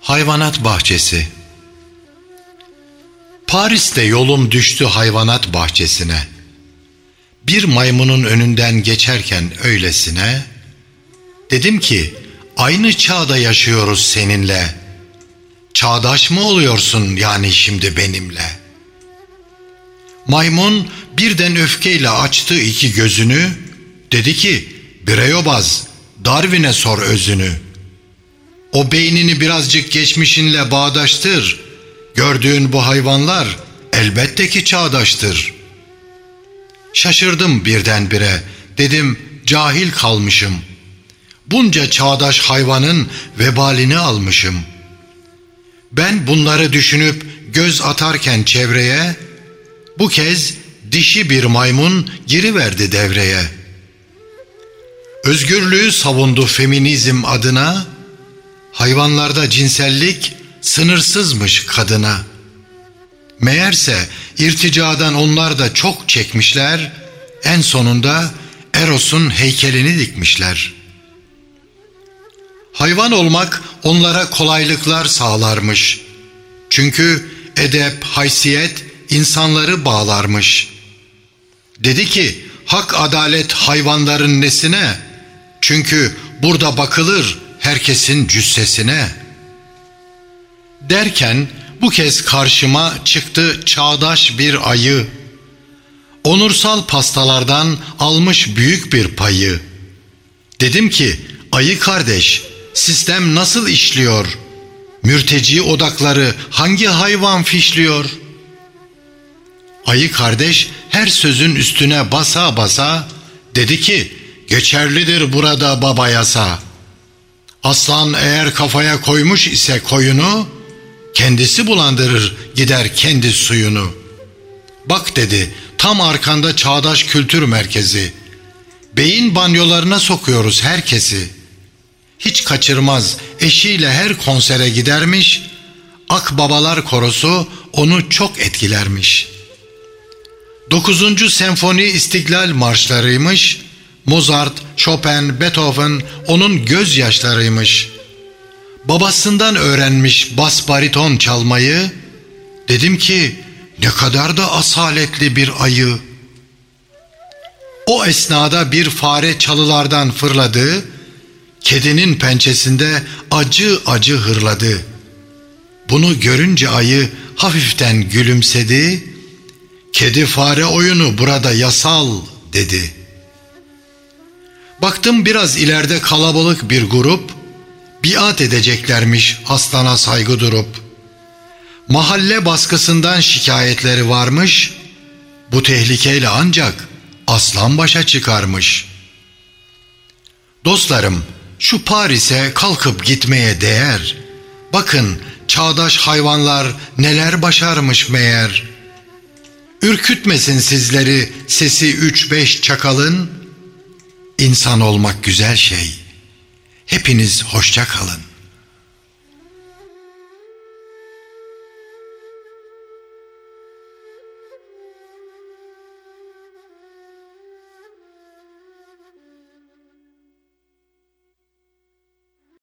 Hayvanat bahçesi Paris'te yolum düştü hayvanat bahçesine. Bir maymunun önünden geçerken öylesine, dedim ki aynı çağda yaşıyoruz seninle. Çağdaş mı oluyorsun yani şimdi benimle? Maymun birden öfkeyle açtı iki gözünü, dedi ki bireyobaz Darwin'e sor özünü.'' O beynini birazcık geçmişinle bağdaştır. Gördüğün bu hayvanlar elbette ki çağdaştır. Şaşırdım birdenbire. Dedim cahil kalmışım. Bunca çağdaş hayvanın vebalini almışım. Ben bunları düşünüp göz atarken çevreye, bu kez dişi bir maymun giriverdi devreye. Özgürlüğü savundu feminizm adına, hayvanlarda cinsellik sınırsızmış kadına. Meğerse irticadan onlar da çok çekmişler, en sonunda Eros'un heykelini dikmişler. Hayvan olmak onlara kolaylıklar sağlarmış. Çünkü edep, haysiyet insanları bağlarmış. Dedi ki, hak adalet hayvanların nesine? Çünkü burada bakılır herkesin cüssesine. Derken bu kez karşıma çıktı çağdaş bir ayı. Onursal pastalardan almış büyük bir payı. Dedim ki ayı kardeş sistem nasıl işliyor? Mürteci odakları hangi hayvan fişliyor? Ayı kardeş her sözün üstüne basa basa dedi ki geçerlidir burada baba yasa.'' Aslan eğer kafaya koymuş ise koyunu, kendisi bulandırır gider kendi suyunu. Bak dedi, tam arkanda çağdaş kültür merkezi. Beyin banyolarına sokuyoruz herkesi. Hiç kaçırmaz, eşiyle her konsere gidermiş, Akbabalar korosu onu çok etkilermiş. Dokuzuncu senfoni istiklal marşlarıymış, Mozart, Chopin, Beethoven onun gözyaşlarıymış. Babasından öğrenmiş bas bariton çalmayı. Dedim ki ne kadar da asaletli bir ayı. O esnada bir fare çalılardan fırladı. Kedinin pençesinde acı acı hırladı. Bunu görünce ayı hafiften gülümsedi. Kedi fare oyunu burada yasal dedi.'' Baktım biraz ileride kalabalık bir grup, biat edeceklermiş aslana saygı durup. Mahalle baskısından şikayetleri varmış, bu tehlikeyle ancak aslan başa çıkarmış. Dostlarım, şu Paris'e kalkıp gitmeye değer. Bakın çağdaş hayvanlar neler başarmış meğer. Ürkütmesin sizleri sesi üç beş çakalın, İnsan olmak güzel şey. Hepiniz hoşça kalın.